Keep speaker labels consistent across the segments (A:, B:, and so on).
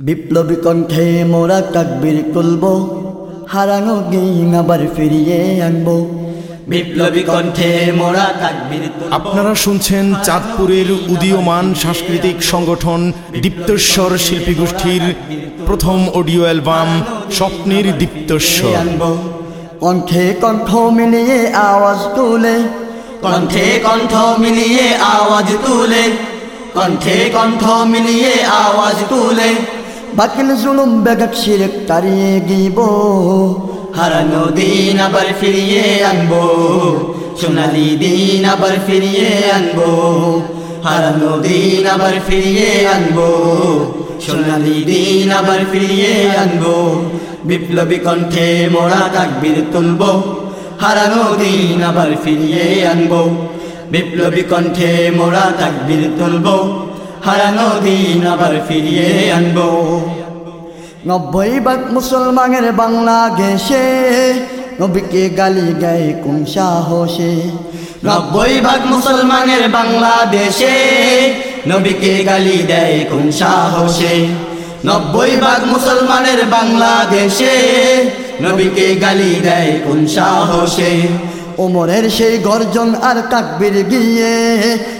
A: বিপ্লবী কণ্ঠে মোরা তাকবির তুলব হারানো দিন আবার ফিরিয়ে আনব।
B: বিপ্লবী কণ্ঠে মোরা তাকবীর।
C: আপনারা শুনছেন চাঁদপুরের উদীয়মান সাংস্কৃতিক সংগঠন দীপ্তস্বর শিল্পী গোষ্ঠীর প্রথম অডিও অ্যালবাম স্বপ্নের দীপ্তস্বর
A: আনব। কণ্ঠে কণ্ঠ মিলিয়ে আওয়াজ তুলে।
B: কণ্ঠে কণ্ঠ মিলিয়ে আওয়াজ তুলে। কণ্ঠে কণ্ঠ মিলিয়ে আওয়াজ তুলে।
A: বাকিল জুলুম বেগাক শিরেক তাড়িয়ে গিব।
B: হারানো দিন আবার ফিরিয়ে আনব। সোনালি দিন আবার ফিরিয়ে আনব। হারানো দিন আবার ফিরিয়ে আনব। সোনালি দিন আবার ফিরিয়ে আনব। বিপ্লবী কণ্ঠে মোরা তাকবীর তুলবো। হারানো দিন আবার ফিরিয়ে আনব। বিপ্লবী কণ্ঠে মোরা তাকবীর তুলবো। হারানো দিন আবার ফিরিয়ে আনব।
A: নব্বই ভাগ মুসলমানের বাংলাদেশে নবীকে গালি গায়ে কোন সাহসে?
B: নব্বই ভাগ মুসলমানের বাংলাদেশে নবীকে গালি দেয় কোন সাহসে? নব্বই ভাগ মুসলমানের বাংলাদেশে নবীকে গালি দেয় কোন সাহসে?
A: ওমরের সেই গর্জন আর তাকবির গিয়ে।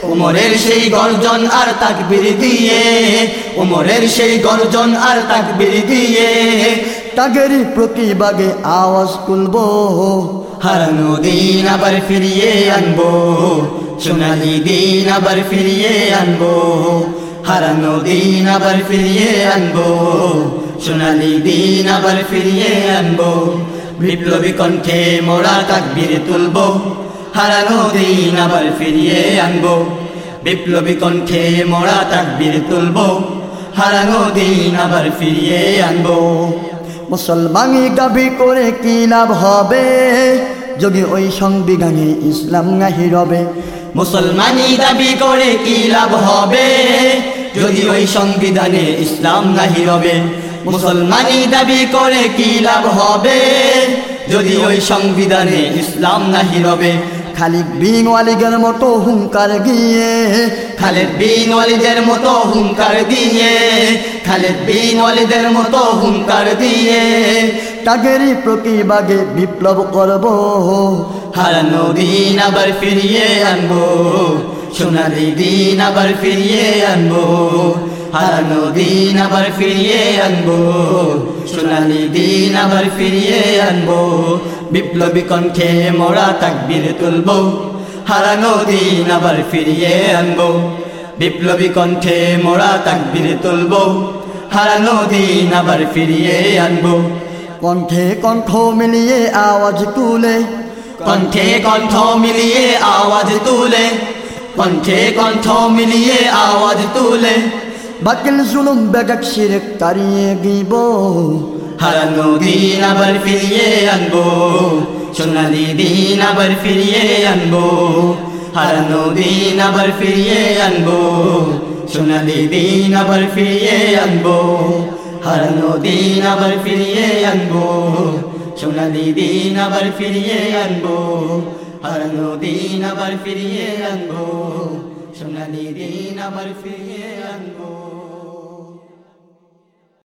B: উমরের সেই গর্জন আর তাকবির দিয়ে উমরের সেই গর্জন আর তাকবির দিয়ে
A: তাগেরই প্রতিবাগে আওয়াজ তুলবো।
B: হারানো দিন আবার ফিরিয়ে আনব। সোনালি দিন আবার ফিরিয়ে আনব। হারানো দিন আবার ফিরিয়ে আনব। সোনালি দিন আবার ফিরিয়ে আনব। বিপ্লবী কণ্ঠে মোরা তাকবীর তুলবো হারানো দিন আবার ফিরিয়ে আনব। বিপ্লবী কণ্ঠে মোরা তাকবীর তুলবো হারানো দিন আবার ফিরিয়ে আনব।
A: মুসলমানি দাবি করে কি লাভ হবে? যদি ওই সংবিধানে ইসলাম নাহি রবে
B: মুসলমানি দাবি করে কি লাভ হবে? যদি ওই সংবিধানে ইসলাম নাহি রবে মুসলমানি দাবি করে কি লাভ হবে? যদি ওই সংবিধানে ইসলাম নাহি রবে
A: খালিক বিন ওয়ালিগের মতো হুঙ্কার গিয়ে,
B: খালেদ বিন ওয়ালিদের মতো হুঙ্কার দিয়ে খালেদ বিন ওয়ালিদের মতো হুঙ্কার দিয়ে
A: তাগেরই প্রতিবাগে বিপ্লব করব।
B: হারানো দিন আবার ফিরিয়ে আনব, সোনালি দিন আবার ফিরিয়ে আনব। হারানো দিন আবার ফিরিয়ে আনব সোনালি দিন আবার ফিরিয়ে আনব বিপ্লবী কণ্ঠে মোরা তাকবীর তুলবো হারানো দিন আবার ফিরিয়ে আনব বিপ্লবী কণ্ঠে মোরা তাকবীর তুলবো হারানো দিন আবার ফিরিয়ে আনব।
A: কণ্ঠে কণ্ঠ মিলিয়ে আওয়াজ তুলে
B: কণ্ঠে কণ্ঠ মিলিয়ে আওয়াজ তুলে কণ্ঠে কণ্ঠ মিলিয়ে আওয়াজ তুলে
A: বাকিল জুলুম বেগাক শিরেক তাড়িয়ে গিব।
B: হারানো দিন আবার ফিরিয়ে আনব। সোনালি দিন আবার ফিরিয়ে আনব। হারানো দিন আবার ফিরিয়ে আনব। সোনালি দিন আবার ফিরিয়ে আনব। হারানো দিন আবার ফিরিয়ে আনব। সোনালি দিন আবার ফিরিয়ে আনব। হারানো দিন আবার ফিরিয়ে আনব। সোনালি দিন আবার ফিরিয়ে আনব